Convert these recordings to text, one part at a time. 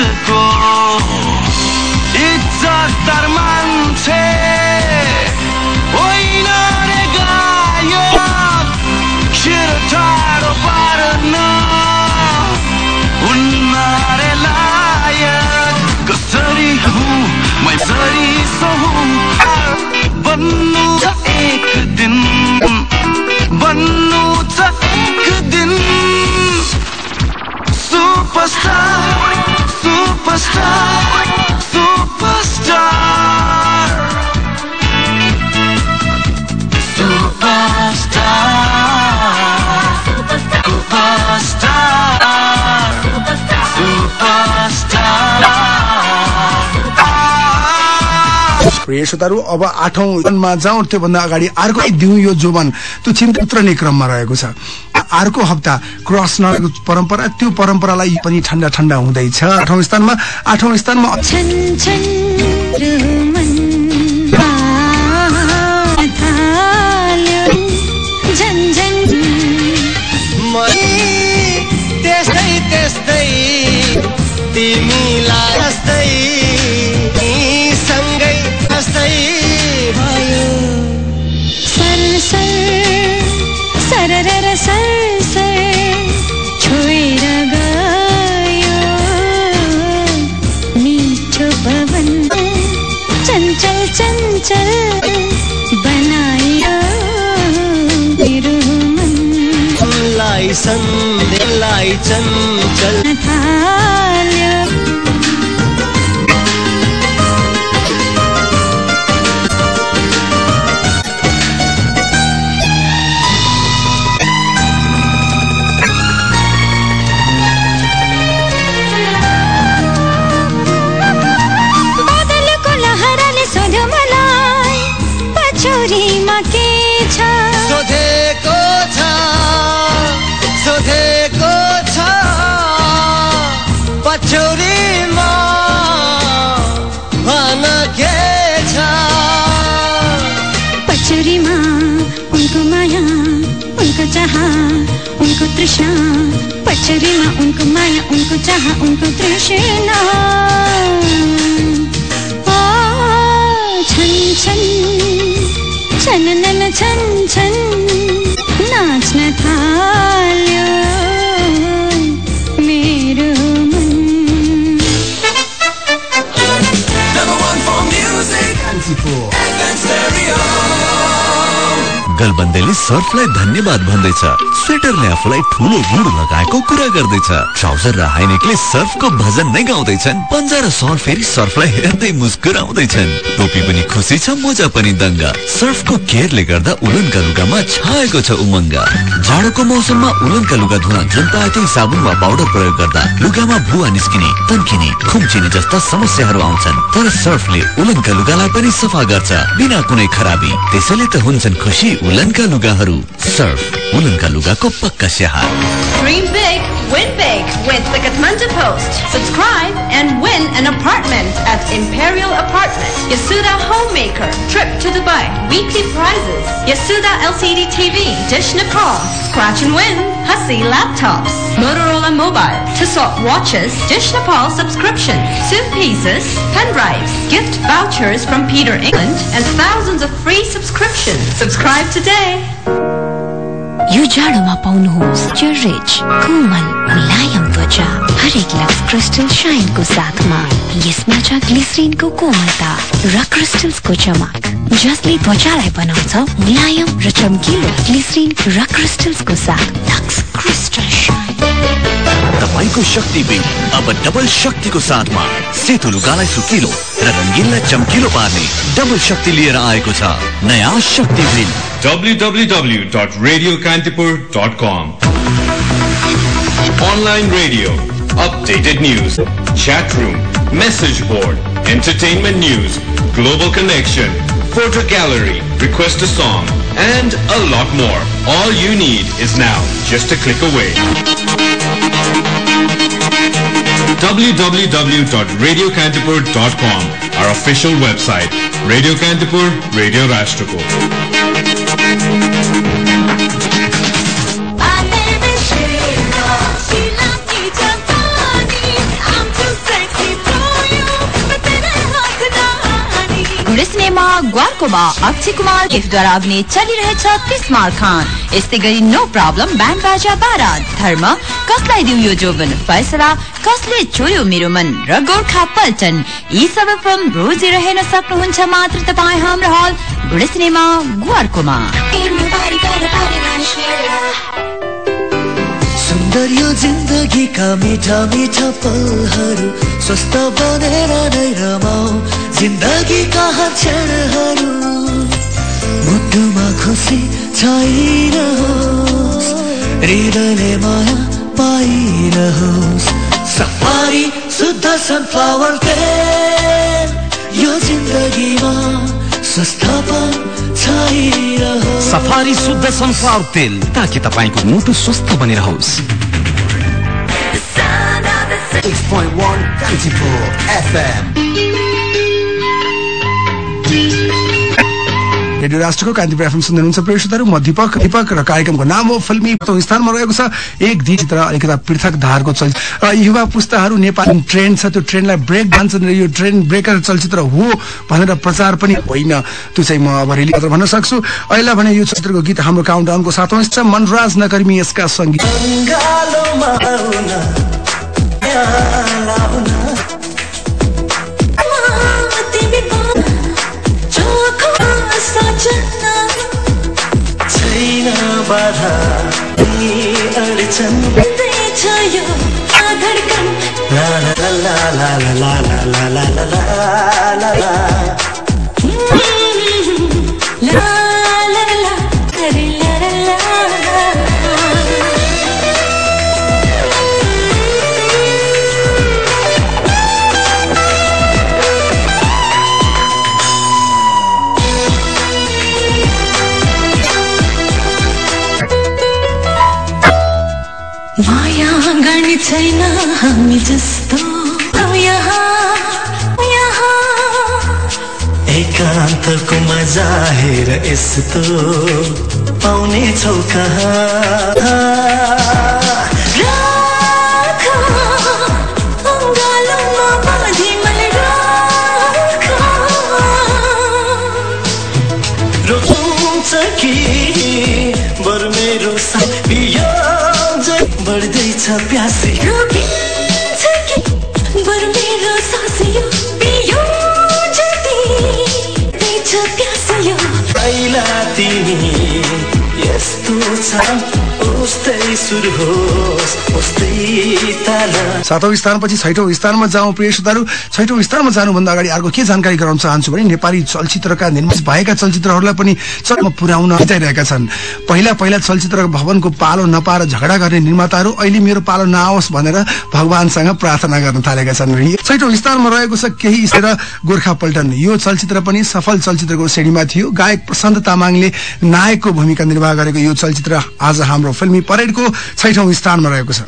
रे यो समाजको इज्जतदार superstar. प्रिय श्रोताहरू अब आठौं मा जाउँ त्योभन्दा अगाडि अर्को दिउँ यो जोबन त्यो चिन्ता उत्रने क्रममा रहेको छ। अर्को हप्ता क्रस नगरेको परम्परा त्यो परम्परालाई पनि ठन्डा ठन्डा हुँदैछ। आठौं स्थानमा आठौं स्थानमा त्यस्तै त्यस्तै तिमीलाई लाई सन्देलाई चञ्चल थाल्यो बादलको चाह उनको तृष्णा गलबन्देले सर्फलाई धन्यवाद भन्दैछ। स्वेटरले आफूलाई ठुलो गुड लगाएको कुरा गर्दैछ। ट्राउजर र हाइनेकले सर्फको भजन नै गाउँदैछन्। पन्जा र सल फेरि सर्फलाई हेर्दै मुस्कुराउँदैछन्। टोपी पनि खुसी छ मोजा पनि दङ्ग। सर्फको केयरले गर्दा उलनका लुगामा छाएको छ उमङ्ग। जाडोको मौसममा उलनका लुगा धुन जुन पाए साबुन वा पाउडर प्रयोग गर्दा लुगामा भुवा निस्किने तन्किने खुम्चिने जस्ता समस्याहरू आउँछन्। तर सर्फले उलनका लुगालाई पनि सफा गर्छ बिना कुनै खराबी। त्यसैले त हुन्छन् खुसी उलनका लुगाहरू सर्फ उलनका लुगाको पक्का स्याहार Dream big, win big with the Kathmandu Post. Subscribe and win an apartment at Imperial Apartment. Yasuda Homemaker, trip to Dubai, weekly prizes. Yasuda LCD TV, Dish Nepal, scratch and win, Hussey laptops, Motorola Mobile, Tissot watches, Dish Nepal subscription, soup pieces, pen drives, gift vouchers from Peter England, and thousands of free subscriptions. Subscribe today. यो जाडोमा पाउनुहोस् rich कोमल मुलायम त्वचा हरेक lux crystal साइनको साथमा यसमा छ ग्लिसरिनको कोमलता र क्रिस्टल्सको चमक। जसले त्वचालाई बनाउँछ मुलायम र चम्किलो ग्लिसरिन र क्रिस्टल्सको साथ। लक्स क्रिस्टल साइन तपाईँको शक्ति बिल अब डबल शक्तिको साथमा सेतो लुगालाई सुकिलो र रङ्गिनलाई चम्किलो पार्ने डबल शक्ति लिएर आएको छ। नयाँ शक्ति bill www.radiokantipur.com Online radio, updated news, chat room, message board, entertainment news, global connection, photo gallery, request a song, and a lot more. All you need is now. Just a click away. www.radiokantipur.com Our official website. Radio Kantipur, Radio Rashtrapur. Cinema ग्वारकोमा Akshay Kumar गिफ्टद्वारा अभिनय चलिरहेछ तिसमार खान यस्तै गरी no problem band बाजा बारात धर्म कसलाई दिउ यो जोबन फैसला कसले चोयो मेरो मन र गोर्खा पल्टन यी सबै फिल्म रोज हेर्न सक्नुहुन्छ मात्र तपाईँ हाम्रो हल गुड सिनेमा ग्वारकोमा सुन्दर यो जिन्दगीका मिठा मिठा पलहरू स्वस्थ बनेर नै रमाऊ जिन्दगीका हर क्षणहरू मुटुमा खुसी छैरहोस् हृदयले माया पाइरहोस् सफारी शुद्ध सनफ्लावर तेल यो जिन्दगीमा स्वस्थपन छैरहोस् सफारी शुद्ध सनफ्लावर तेल ताकि तपाईँको मुटु स्वस्थ बनिरहोस्। 6.1 Kantipur FM रेडियो राष्ट्रको कान्तिपुर एफएम सुन्दै हुनुहुन्छ प्रिय श्रोताहरू म दीपक। दीपक र कार्यक्रमको नाम हो फिल्मी स्थानमा रहेको छ। एक दिन चित्र अलिकता पृथक धारको चलचित्र युवा पुस्ताहरू नेपाली ट्रेन्ड छ त्यो ट्रेन्डलाई ब्रेक भन्छन् र यो ट्रेन ब्रेकर चलचित्र हो भनेर प्रचार पनि होइन। त्यो चाहिँ म अब रेली भन्न सक्छु। अहिले भने यो चलचित्रको गीत हाम्रो काउन्टाउनको साथमा छ मनराज नकर्मी यसका सङ्गीत। लाउन छैन बाधा यी अडचन ला ला ला ला ला ला ला ला ला ला ला ला ला छैन हामी जस्तो। यहाँ यहाँ। एकान्तको मजा हेर यस्तो। पाउने छौ कहाँ? सातौं स्थानपछि छैटौं स्थानमा जाउँ प्रिय श्रोताहरू छैटौं स्थानमा जानुभन्दा अगाडि अर्को के जानकारी गराउन चाहन्छु भने नेपाली चलचित्रका निर्माण भएका चलचित्रहरूलाई पनि चलमा पुर्याउन बिताइरहेका छन्। पहिला पहिला चलचित्र भवनको पालो नपाएर झगडा गर्ने निर्माताहरू अहिले मेरो पालो नआओस् भनेर भगवानसँग प्रार्थना गर्न थालेका छन्। छैटौं स्थानमा रहेको छ केही स्थिर गोर्खा पल्टन। यो चलचित्र पनि सफल चलचित्रको श्रेणीमा थियो। गायक प्रशान्त तामाङले नायकको भूमिका निर्वाह गरेको यो चलचित्र आज हाम्रो फिल्मी परेडको छैठौं स्थानमा रहेको छ।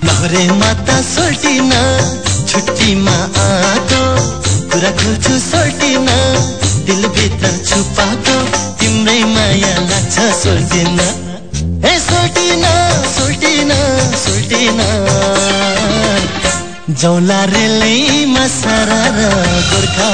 तिम्रै माया लाग्छ सोल्टिन। सोल्टिन जौला रेलैमा सरर गोर्खा।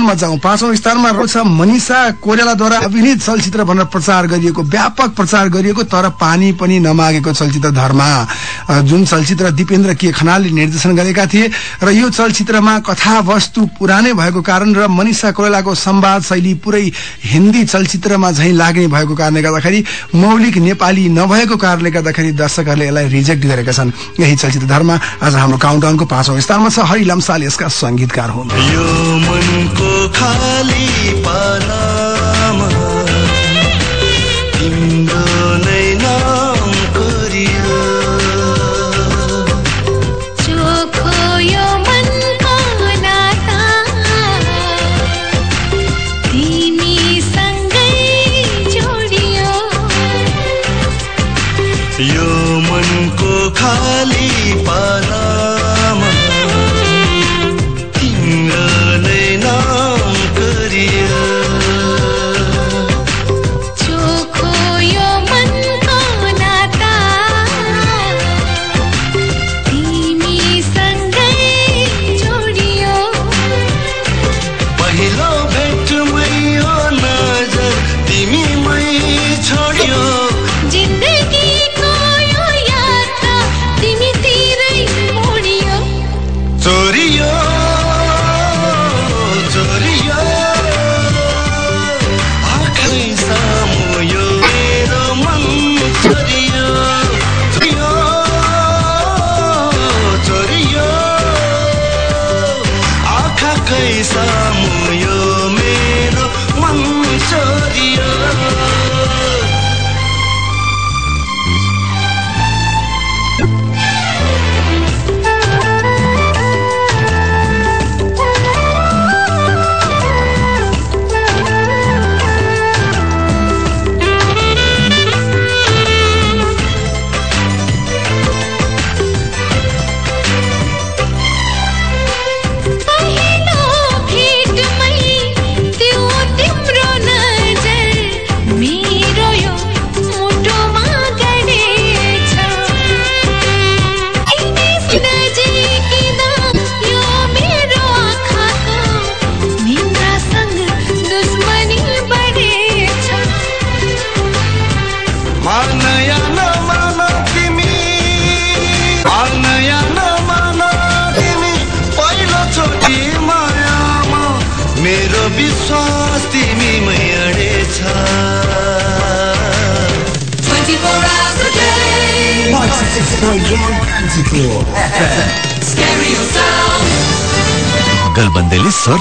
स्थानमा जाउँ। पाँचौँ स्थानमा रहेछ मनिषा कोइरालाद्वारा अभिनीत चलचित्र भनेर प्रचार गरिएको व्यापक प्रचार गरिएको तर पानी पनि नमागेको चलचित्र धर्मा। जुन चलचित्र दिपेन्द्र के खनालले निर्देशन गरेका थिए र यो चलचित्रमा कथावस्तु पुरानै भएको कारण र मनिषा कोइरालाको संवाद शैली पुरै हिन्दी चलचित्रमा झैँ लाग्ने भएको कारणले गर्दाखेरि मौलिक नेपाली नभएको कारणले गर्दाखेरि दर्शकहरूले यसलाई रिजेक्ट गरेका छन्। यही चलचित्र धर्मा आज हाम्रो काउन्टाउनको पाँचौँ स्थानमा छ। हरि लम्साल यसका संगीतकार हुन्।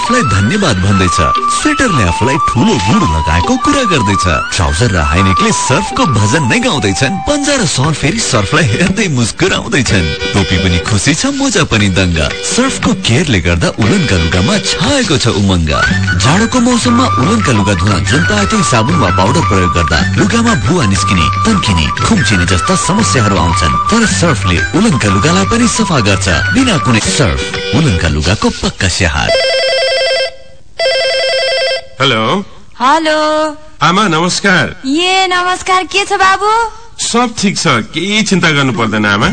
सर्फलाई धन्यवाद भन्दैछ। स्वेटरले आफूलाई ठुलो गुड लगाएको कुरा गर्दैछ। ट्राउजर र हाइनेकले सर्फको भजन नै गाउँदैछन्। पन्जा र सल फेरि सर्फलाई हेर्दै मुस्कुराउँदैछन्। टोपी पनि खुसी छ मोजा पनि दङ्ग। सर्फको केयरले गर्दा उलनका लुगामा छाएको छ उमङ्ग। जाडोको मौसममा उलनका लुगा धुन जुन तातै साबुन वा पाउडर प्रयोग गर्दा लुगामा भुवा निस्किने तन्किने खुम्चिने जस्ता समस्याहरू आउँछन्। तर सर्फले उलनका लुगालाई पनि सफा गर्छ। बिना कुनै सर्फ उलनका लुगाको पक्का स्याहार। हेलो हेलो आमा नमस्कार ए नमस्कार के छ बाबु सब ठिक छ केही चिन्ता गर्नु पर्दैन आमा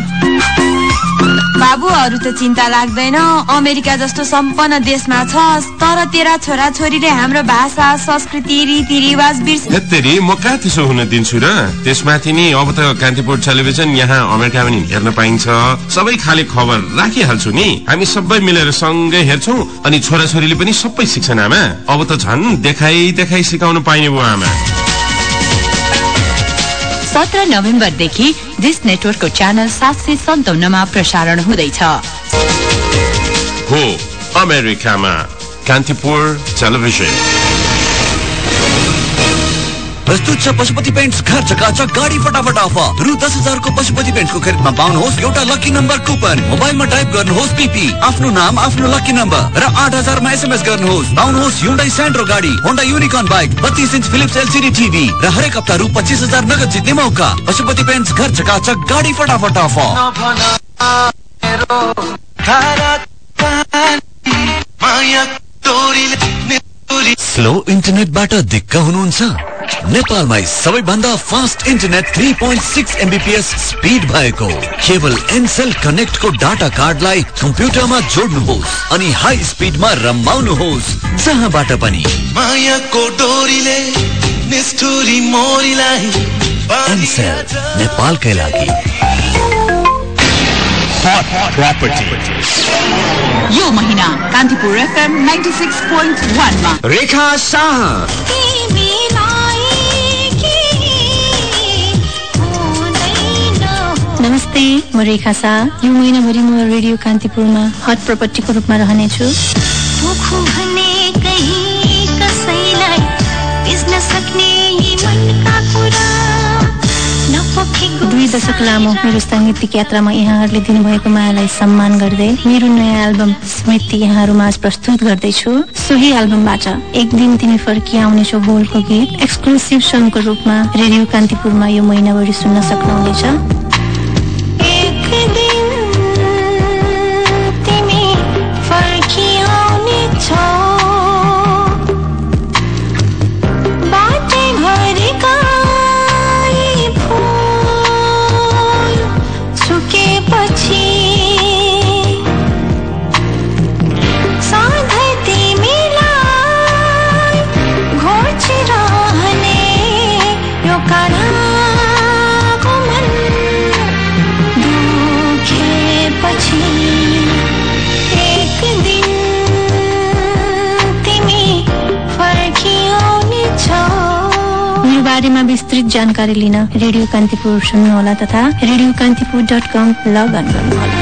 बाबुहरू त चिन्ता लाग्दैन। अमेरिका जस्तो सम्पन्न देशमा छ तर तेरा छोरा छोरीले हाम्रो भाषा संस्कृति रीतिरिवाज बिर्स म कहाँ त्यसो हुन दिन्छु र? त्यसमाथि नि अब त कान्तिपुर टेलिभिजन यहाँ अमेरिकामा नि हेर्न पाइन्छ। सबै खाले खबर राखिहाल्छु नि। हामी सबै मिलेर सँगै हेर्छौ अनि छोराछोरीले पनि सबै सिक्छन् आमा। अब त झन् देखाइ देखाइ सिकाउनु पाइने भयो आमा। सत्र नोभेम्बरदेखि डिस नेटवर्कको च्यानल सात सय सन्ताउन्नमा प्रसारण हुँदैछ। हो अमेरिकामा कान्तिपुर टेलिभिजन। प्रस्तुत छ पशुपति पेन्ट्स घर चकाचक गाडी फटाफट अफर रु दस हजारको पशुपति पेन्ट्सको खरिदमा पाउनुहोस् एउटा लकी नम्बर कुपन मोबाइलमा टाइप गर्नुहोस् पिपी आफ्नो नाम आफ्नो लकी नम्बर र आठ हजारमा एसएमएस गर्नुहोस्। पाउनुहोस् युन्डाई सेन्ट्रो गाडी होन्डा युनिकर्न बाइक बत्तीस इन्च फिलिप्स एलसिडी टिभी र हरेक हप्ता रु पच्चिस हजार नगद जित्ने मौका। पशुपति पेन्ट्स घर चकाचक गाडी फटाफट अफर स्लो इन्टरनेटबाट दिक्क हुनुहुन्छ? नेपालमै सबैभन्दा fast internet three point six MBPS speed भएको केवल एनसेल कनेक्टको डाटा कार्डलाई कम्प्युटरमा जोड्नुहोस् अनि हाई स्पिडमा रमाउनुहोस् जहाँबाट पनि। मायाको डोरीले निष्ठुरी मोरीलाई एनसेल नेपालकै लागि। यो महिना Kantipur FM ninety six point वानमा रेखा शाह। नमस्ते म रेखा शाह यो महिनाभरि म रेडियो कान्तिपुरमा हट प्रपर्टीको रूपमा रहनेछु। दुई दशक लामो मेरो साङ्गीतिक यात्रामा यहाँहरूले दिनुभएको मायालाई सम्मान गर्दै मेरो नयाँ एल्बम स्मृति यहाँहरूमा आज प्रस्तुत गर्दैछु। सोही एल्बमबाट एक दिन तिमी फर्की आउनेछौ बोलको गीत। एक्सक्लुसिभ सङ्घको रूपमा रेडियो कान्तिपुरमा यो महिनाभरि सुन्न सक्नुहुनेछ। जानकारी लिन रेडियो कान्तिपुर सुन्नुहोला तथा radio Kantipur dot com log on गर्नुहोला।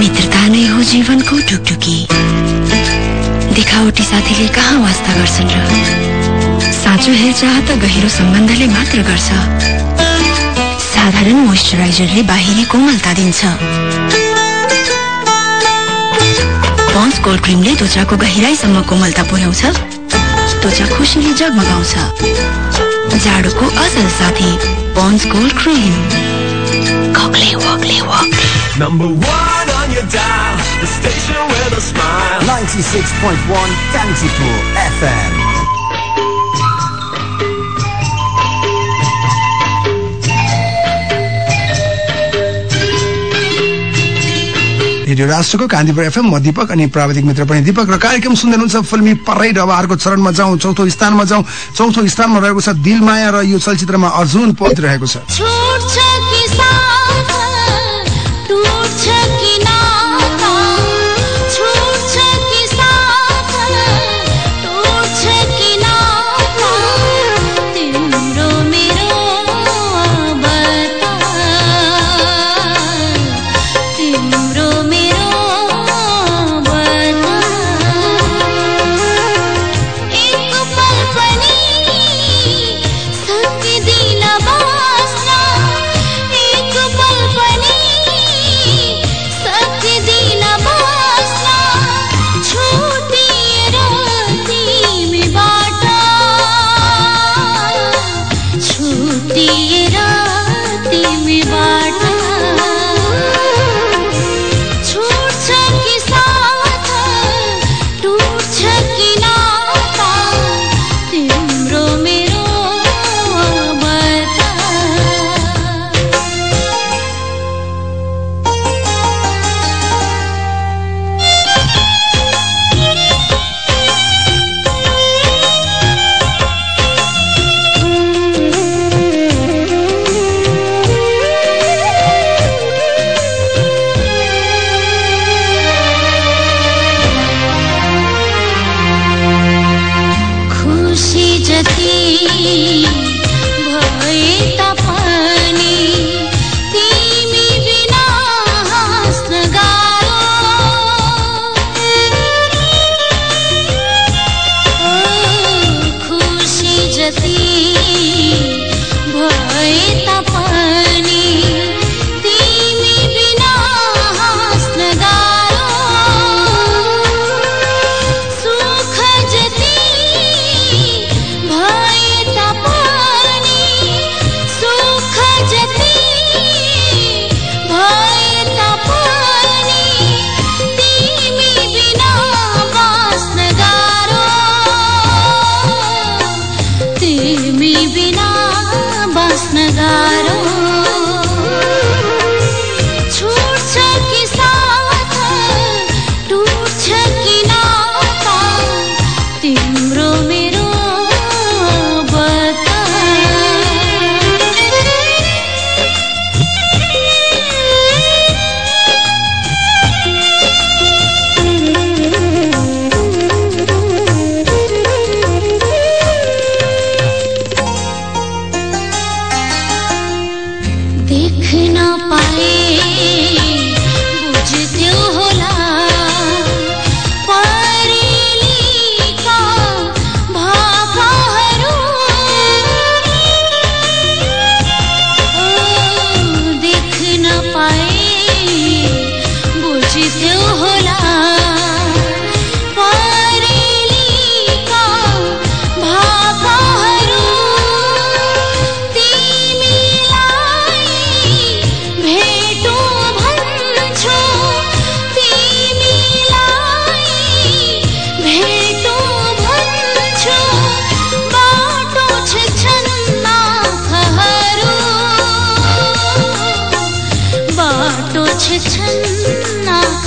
मित्रता नै हो जीवनको टुकटुकी। देखावटी साथीले कहाँ वास्ता गर्छन् र साँचो हेरचाह त गहिरो सम्बन्धले मात्र गर्छ। साधारण मोइस्चराइजरले बाहिरी कोमलता दिन्छ। पन्स कोल्ड क्रिमले त्वचाको गहिराईसम्म कोमलता पुर्याउँछ त्वचा खुसीले जगमगाउँछ जाडोको असल साथी पन्स कोल्ड क्रिम कक्ले वक्ले वक्ले Number one on your dial, the station with a smile. 96.1 Kantipur FM. Radio राष्ट्रको कान्तिपुर एफएम म दीपक अनि प्राविधिक मित्र पनि दीपक र कार्यक्रम सुन्दै हुनुहुन्छ फिल्मी परेड अब चरणमा जाउँ चौथो स्थानमा जाउँ। चौथो स्थानमा रहेको छ दिलमाया र यो चलचित्रमा अर्जुन पद रहेको छ।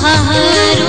घर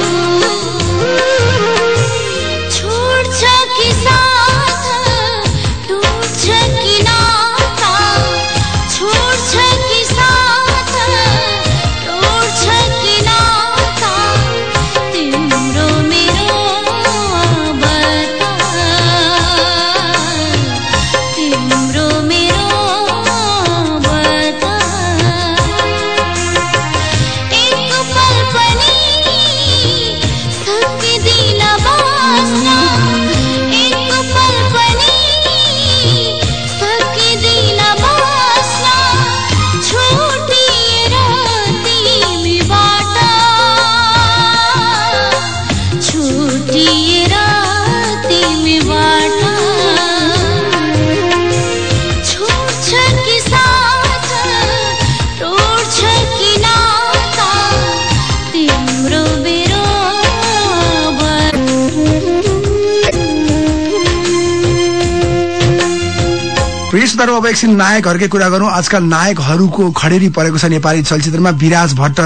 श्रोताहरू अब एकछिन नायकहरूकै कुरा गरौँ। आजकल नायकहरूको खडेरी परेको छ नेपाली चलचित्रमा। विराज भट्ट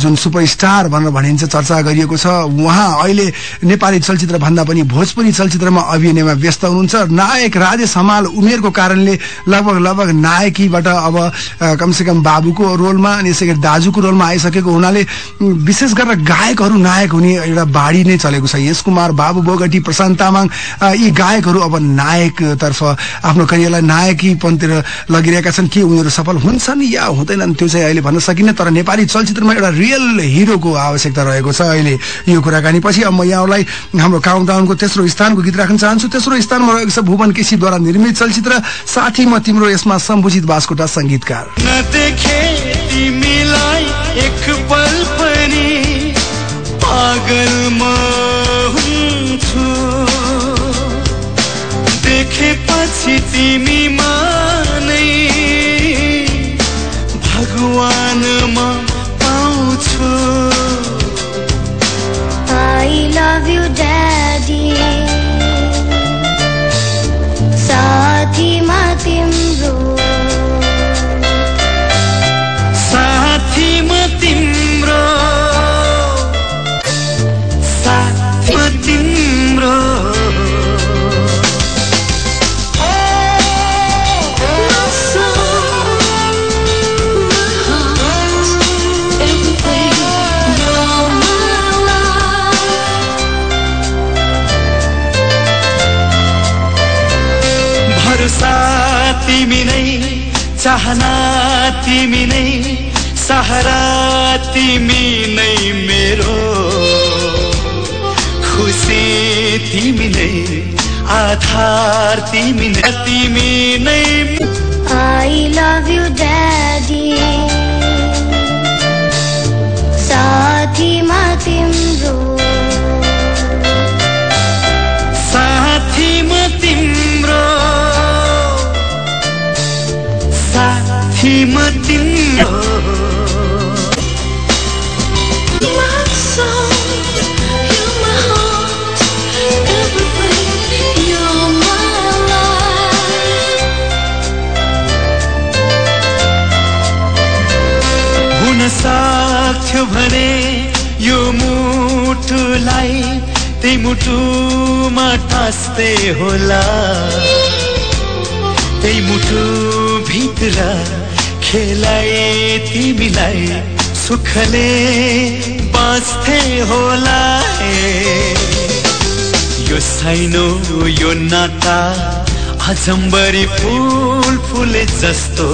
जुन सुपरस्टार भनेर भनिन्छ चर्चा गरिएको छ। उहाँ अहिले नेपाली चलचित्र भन्दा पनि भोजपुरी चलचित्रमा अभिनयमा व्यस्त हुनुहुन्छ। नायक राजेश हमाल उमेरको कारणले लगभग लगभग नायकीबाट अब कमसेकम बाबुको रोलमा अनि यसै दाजुको रोलमा आइसकेको हुनाले विशेष गरेर गायकहरू नायक हुने एउटा बाढी नै चलेको छ। यस कुमार बाबु बोगटी प्रशान्त तामाङ यी गायकहरू अब नायकतर्फ आफ्नो करियरलाई नायकीपनतिर लगिरहेका छन् के उनीहरू सफल हुन्छन्? या हुँदैनन्? त्यो चाहिँ अहिले भन्न सकिन्न तर नेपाली चलचित्रमा एउटा रियल हिरोको आवश्यकता रहेको छ अहिले यो कुराकानी। पछि अब म यहाँलाई हाम्रो काउन्टाउनको तेस्रो स्थानको गीत राख्न चाहन्छु। तेस्रो स्थानमा रहेको छ भुवन केसीद्वारा निर्मित चलचित्र। साथी म तिम्रो यसमा सम्बुजित बास्कोटा पनि पागल देखेपछि तिमीमा। चाहना तिमी नै सहारा तिमी नै मेरो खुसी तिमी नै आधार तिमी नै तिमी नै I love you, Daddy. साथी म तिम्रो भने यो मुटुलाई त्यही मुटुमा टाँस्दै होला। त्यही मुटु भित्र खेलाए तिमीलाई सुखले बाँच्थे होला। यो साइनो यो नाता अजम्बरी फुल फुले जस्तो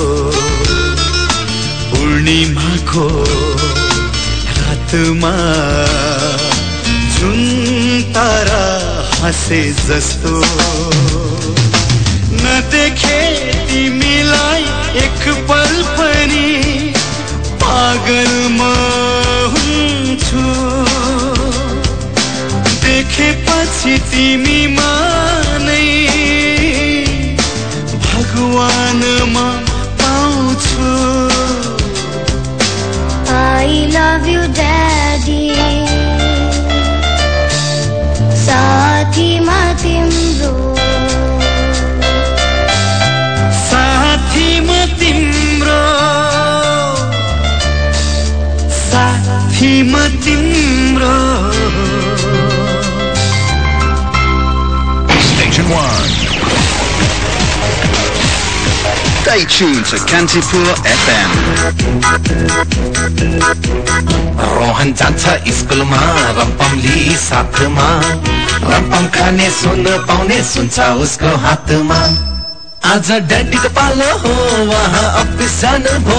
पूर्णिमाको रातमा जुन तारा हाँसे जस्तो नदेखे तिमीलाई एक पल पनि पागल म हुन्छु देखेपछि तिमीमा नै भगवानमा पाउँछु I love you, Daddy. तिम्रो Station 1. Stay tuned to Kantipur FM. Rohan जान्छ स्कुलमा रम्पमली साथमा। रम्पम खाने सुन पाउने सुन्छ उसको हातमा। आज ड्याडीको पालो हो उहाँ अफिस जानु भो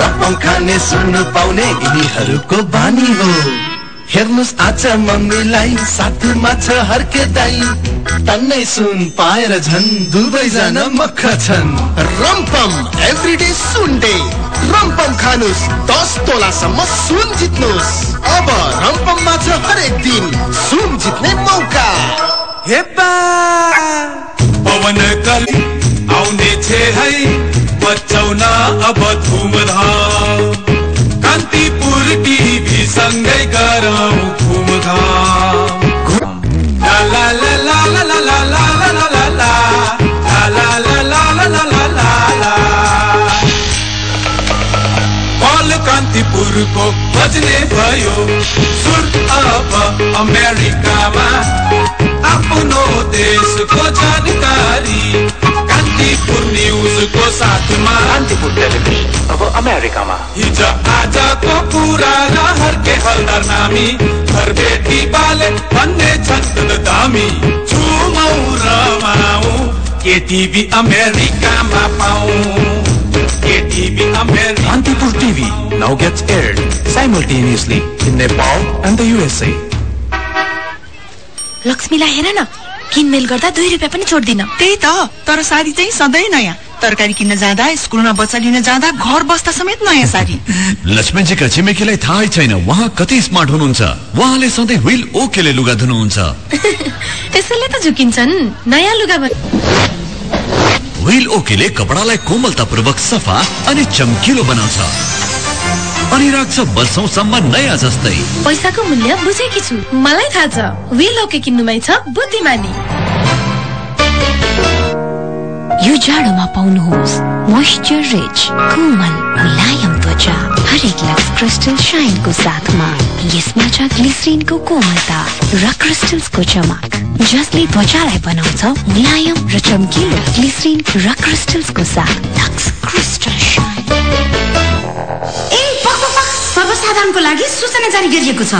रम्पम खाने सुन पाउने यिनीहरूको बानी हो। हेर्नुहोस् आज मम्मीलाई साथमा छ हर्के दाई। तन्नै सुन पाएर झन् दुवैजना मख छन्। रम्पम एभ्रिडे सुन डे। रम्पम खानुस् दस तोलासम्म सुन जित्नुहोस् अब रम्पममा छ हरेक दिन सुन जित्ने मौका। हेप्पा पवन कली आउने छे है बचाउन अब धुमधाम। टिभी सँगै गरौँ कान्तिपुरको बज्ने भयो। सुर अब अमेरिकामा। आफ्नो देशको जानकारी। कालीको न्युजको साथमा कान्तिपुर टेलिभिजन अब अमेरिकामा हिजो आजको कुरा रहर के हलदार नामी घर बेटी बाले भन्ने छन् दामी छुमौ रमाऊ केटिभी अमेरिकामा पाऊ KTV America Kantipur TV now gets aired simultaneously in Nepal and the USA लक्ष्मीलाई हेर न किनमेल गर्दा दुई रुपियाँ पनि छोड्दिन। त्यही त तर साडी चाहिँ सधैँ नयाँ। तरकारी किन्न जाँदा स्कुलमा बच्चा लिन जाँदा घर बस्दा समेत नयाँ साडी। लक्ष्मणजीका छिमेकीलाई थाहै छैन उहाँ कति स्मार्ट हुनुहुन्छ। उहाँले सधैँ व्हील ओकेले लुगा धुनुहुन्छ। त्यसैले त झुकिन्छन्। नयाँ लुगा व्हील ओकेले कपडालाई कोमलतापूर्वक सफा अनि चम्किलो बनाउँछ। अनि राख्छ वर्षौसम्म नयाँ जस्तै। पैसाको मूल्य बुझेकी छु। मलाई थाहा छ व्हील ओके किन्नुमै छ बुद्धिमानी। यो जाडोमा पाउनुहोस् मोइस्चर रिच कोमल मुलायम त्वचा। हरेक लक्स क्रिस्टल साइनको साथमा। यसमा छ ग्लिसरिनको कोमलता र क्रिस्टल्सको चमक। जसले त्वचालाई बनाउँछ मुलायम र चम्किलो ग्लिसरिन र क्रिस्टल्सको साथ लक्स क्रिस्टल साइन सर्वसाधारणको लागि सूचना जारी गरिएको छ।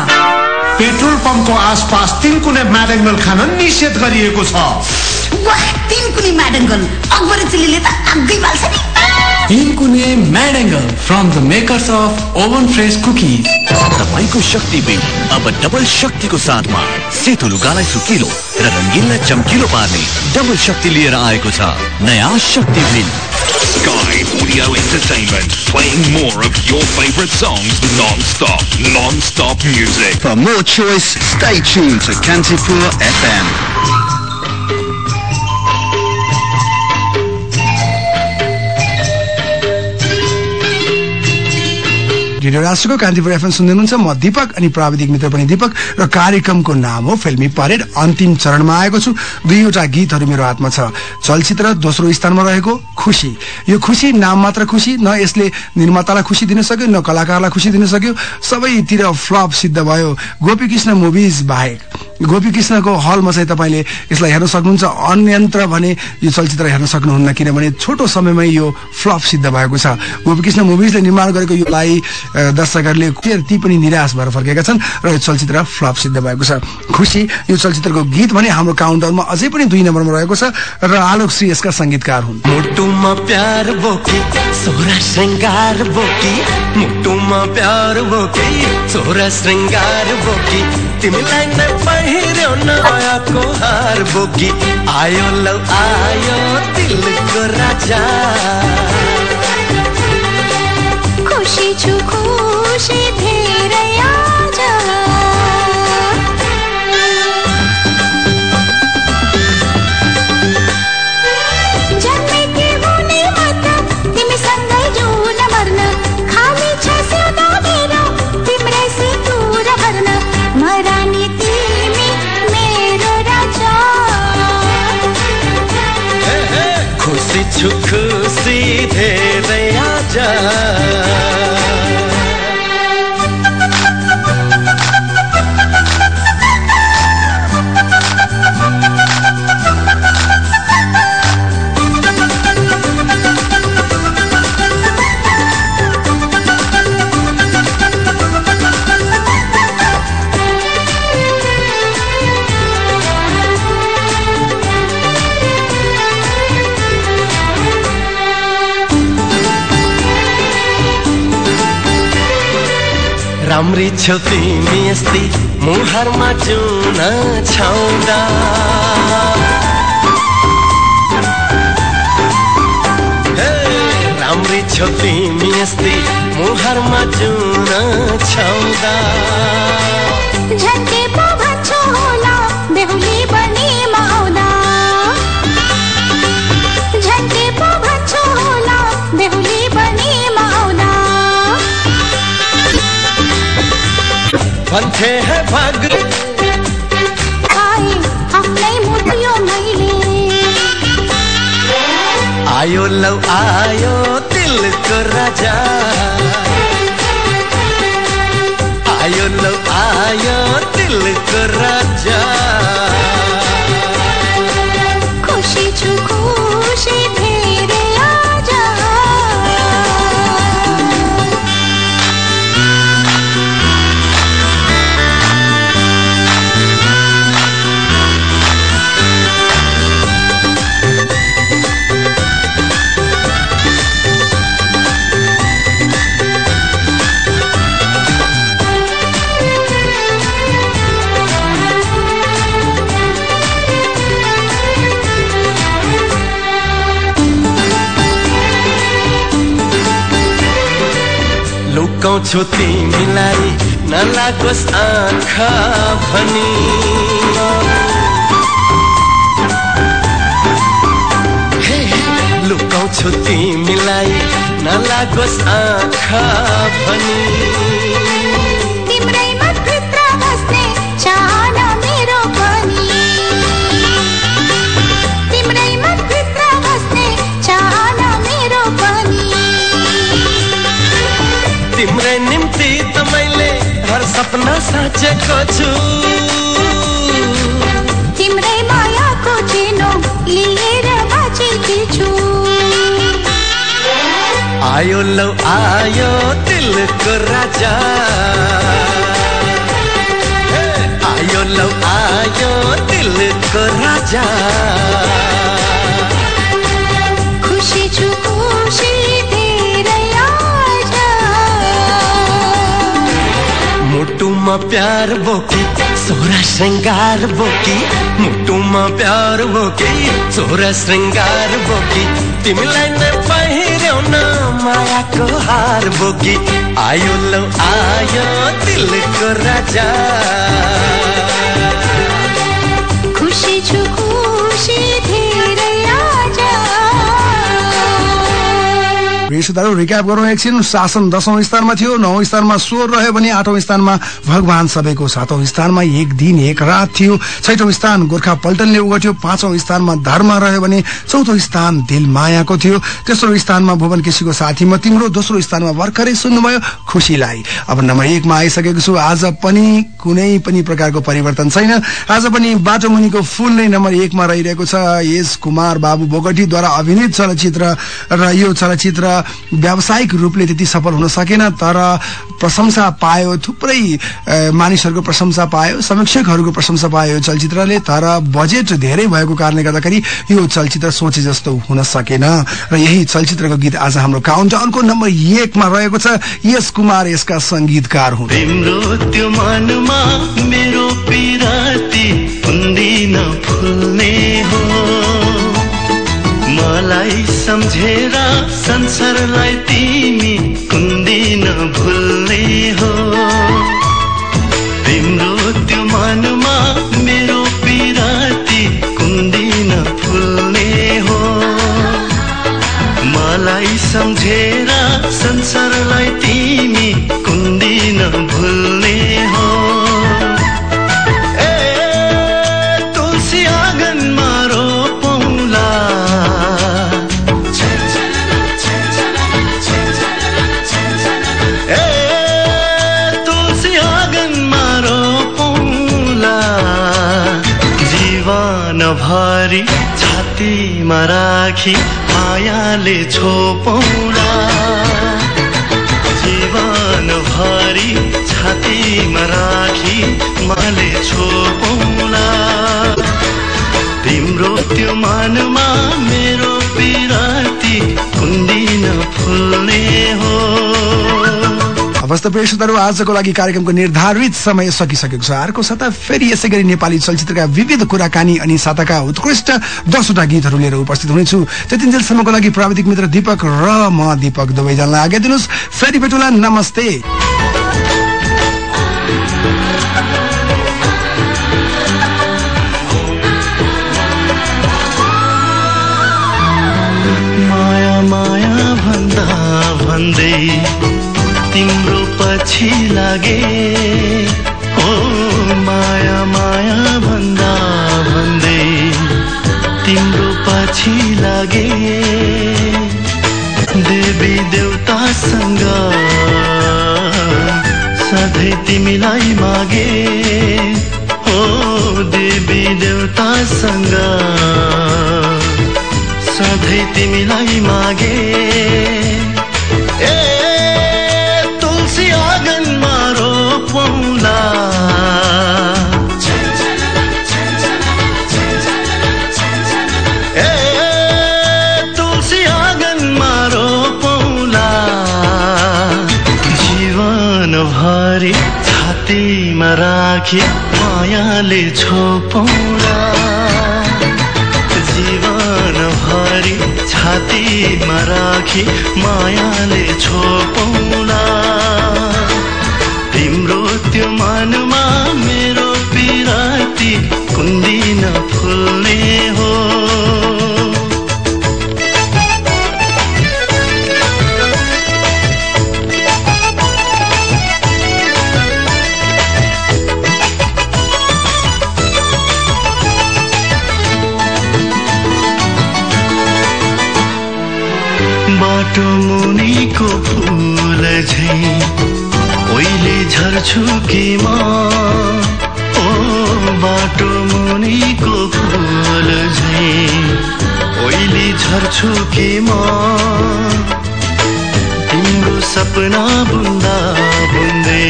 पेट्रोल पम्पको आसपास तिन कुने म्याडेङ्गल खान निषेध गरिएको छ। वाह तिन कुनी अकबरी चिल्लीले त आगै बाल्छ नि। यिनको name mad angle from the makers of oven fresh cookies तपाईँको शक्ति बिल अब डबल शक्तिको साथमा सेतो लुगालाई सुकिलो र रङ्गिनलाई चम्किलो पार्ने डबल शक्ति लिएर आएको छ नयाँ शक्ति bill Sky Audio Entertainment, playing more of your favorite songs non-stop, non-stop music. For more choice, stay tuned to Kantipur FM. Radio राष्ट्रको कान्तिपुर एफएम सुन्दै हुनुहुन्छ म दीपक अनि प्राविधिक मित्र पनि दीपक र कार्यक्रमको नाम हो फिल्मी परेड। अन्तिम चरणमा आएको छु। दुईवटा गीतहरू मेरो हातमा छ। चलचित्र दोस्रो स्थानमा रहेको खुसी यो खुसी नाम मात्र खुसी न यसले निर्मातालाई खुसी दिन सक्यो न कलाकारलाई खुसी दिन सक्यो। सबैतिर फ्लप सिद्ध भयो। गोपी कृष्ण मुभिज बाहेक। गोपी कृष्णको हलमा चाहिँ तपाईँले यसलाई हेर्न सक्नुहुन्छ। अन्यन्त्र भने यो चलचित्र हेर्न सक्नुहुन्न। किनभने छोटो समयमै यो फ्लप सिद्ध भएको छ। गोपी कृष्ण मुभिजले निर्माण गरेको योलाई दर्शकहरूले ती पनि निराश भएर फर्केका छन् र यो चलचित्र फ्लप सिद्ध भएको छ। खुसी यो चलचित्रको गीत भने हाम्रो काउन्टरमा अझै पनि दुई नम्बरमा रहेको छ र आलोक श्री यसका सङ्गीतकार हुन्। श्रृङ्गार तिमीलाई नै पहिर्यो नयाँको हार बोकी आयो लौ आयो दिलको राजा। खुसी छु खुसी धेरै राम्री छौ तिमी यस्ती मुहारमा जुन छाउँदा। राम्री छौ तिमी यस्ती मुहारमा जुन छाउँदा। भन्थे हे भाग। आए आफ्नै मुर्तियो मैले आयो लौ आयो दिलको राजा। आयो लौ आयो दिलको राजा। लुकाउँछु तिमीलाई नलागोस् आँखा भनी। लुकाउँछु तिमीलाई नलागोस् आँखा भनी। सपना साँचेको छु। तिम्रै मायाको चिनो लिएर बाँचेकी छु। आयो लौ आयो दिलको राजा। हे, आयो लौ आयो दिलको राजा। मुटुमा प्यार बोकी सोरा श्रृङ्गार बोकी मुटुमा प्यार बोकी सोरा श्रृङ्गार बोकी तिमीलाई नै पहिर्याउन मायाको हार बोकी आयो लौ आयो दिलको राजा। श्रोताहरू रिक्याप गरौँ। एकछिन शासन दशौं स्थानमा थियो नौ स्थानमा स्वर रह्यो भने आठौं स्थानमा भगवान सबैको सातौं स्थानमा एक दिन एक रात थियो। छैटौं स्थान गोर्खा पल्टनले उगट्यो पाँचौं स्थानमा धर्म रह्यो भने चौथो स्थान दिल मायाको थियो। तेस्रो स्थानमा भुवन केसीको साथीमा तिम्रो दोस्रो स्थानमा भर्खरै सुन्नुभयो खुसीलाई। अब नम्बर एकमा आइसकेको छु। आज पनि कुनै पनि प्रकारको परिवर्तन छैन। आज पनि बाटो मुनिको फूल नै नम्बर एकमा रहिरहेको छ। यस कुमार बाबु बोगटीद्वारा अभिनीत चलचित्र र यो चलचित्र व्यावसायिक रूपले त्यति सफल हुन सकेन तर प्रशंसा पायो थुप्रै मानिसहरूको प्रशंसा पायो समीक्षकहरूको प्रशंसा पायो यो चलचित्रले तर बजेट धेरै भएको कारणले गर्दाखेरि यो चलचित्र सोचे जस्तो हुन सकेन। र यही चलचित्रको गीत आज हाम्रो काउन्टाउनको नम्बर एकमा रहेको छ यस कुमार यसका संगीतकार हुन्। मेरो पिराती फुल्ने हो। मलाई सम्झेर संसारलाई तिमी कुन्दिन भुल्ने हो। तिम्रो त्यो मनमा मेरो पिराती कुन्दिन फुल्ने हो। मलाई सम्झेर संसारलाई तिमी कुन्दिन भुल्ने हो। राखी मायाले छोपौँला। जीवन भरि छातीमा राखी माले छोपौँला। तिम्रो त्यो मानमा मेरो पिराती कुन्दिन फुल्ने। हो अवस्थ प्रिय श्रोताहरू आजको लागि कार्यक्रमको निर्धारित समय सकिसकेको छ। अर्को साता फेरि यसै गरी नेपाली चलचित्रका विविध कुराकानी अनि साताका उत्कृष्ट दसवटा गीतहरू लिएर उपस्थित हुनेछु। त्यतिन्जेलसम्मको लागि प्राविधिक मित्र दीपक र म दीपक दुवैजनालाई आज्ञा दिनुहोस्। फेरि भेटुला। नमस्ते। भन्दै तिम्रो पछि लागे। ओ माया माया भन्दा भन्दै तिम्रो पछि लागे। देवी देवतासँग सधैँ तिमीलाई मागे। ओ देवी देवतासँग सधैँ तिमीलाई मागे। राखी मायाले जीवन भरि छातीमा राखी मायाले छोपौँला। बाटो मुनिको फुल झै। ओइले झर्छु कि म? ओ बाटो मुनिको फुल झै। ओइले झर्छु कि म? तिम्रो सपना बुन्दा बुन्दै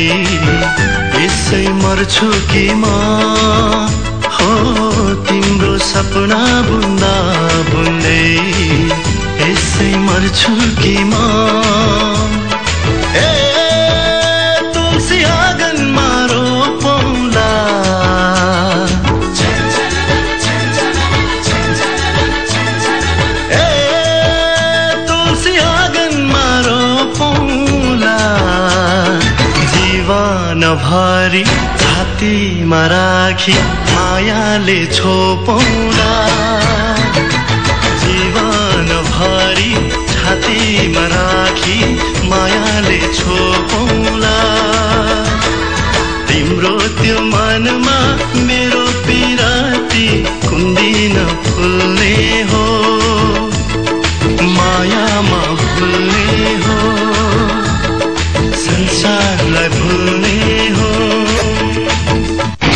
यसै मर्छु कि म? हो तिम्रो सपना बुन्दा बुन्दै। त्यसै मर्छु कि म? ए तुलसी आँगनमा रोपौँला ए तुलसी आँगनमा रोपौँला जीवन भारी छातीमा राखी मायाले छोपौँला। छातीमा राखी मायाले छोपौला तिम्रो त्यो मनमा मेरो पिराती कुन्दिन फुल्ने हो मायामा भुल्ने हो संसारलाई भुल्ने हो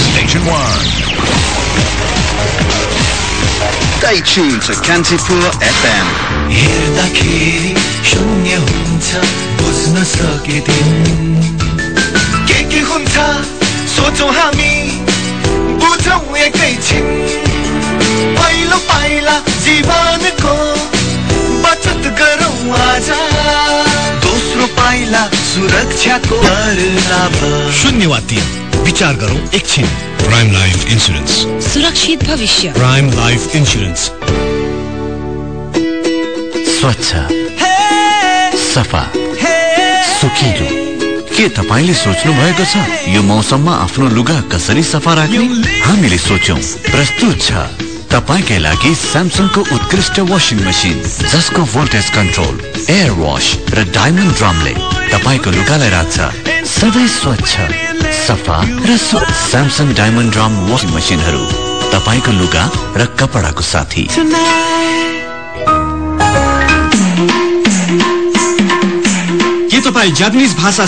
Station 1. Stay tuned to Kantipur FM. हेर्दाखेरि शून्य हुन्छ बुझ्न सकिदिन के के हुन्छ सोचौँ हामी बुझौँ एकैछिन पहिलो पाइला जीवनको बचत गरौँ आज। दोस्रो पाइला सुरक्षाको शून्य वा तीन विचार गरौँ एकछिन प्राइम लाइफ इन्सुरेन्स सुरक्षित भविष्य। प्राइम लाइफ इन्सुरेन्स स्वच्छ सफा सुकिलो के तपाईँले सोच्नु भएको छ? यो मौसममा आफ्नो लुगा कसरी सफा राख्ने? हामीले सोच्यौं प्रस्तुत छ। तपाईँकै लागि स्यामसङको उत्कृष्ट वासिङ मेसिन जसको भोल्टेज कन्ट्रोल एयर वास र डायमन्ड ड्रमले तपाईँको लुगालाई राख्छ। सधैँ स्वच्छ सफा र स्यामसङ डायमन्ड ड्रम वासिङ मेसिनहरू तपाईँको लुगा र कपडाको साथी। तपाईँ जापानिज भाषा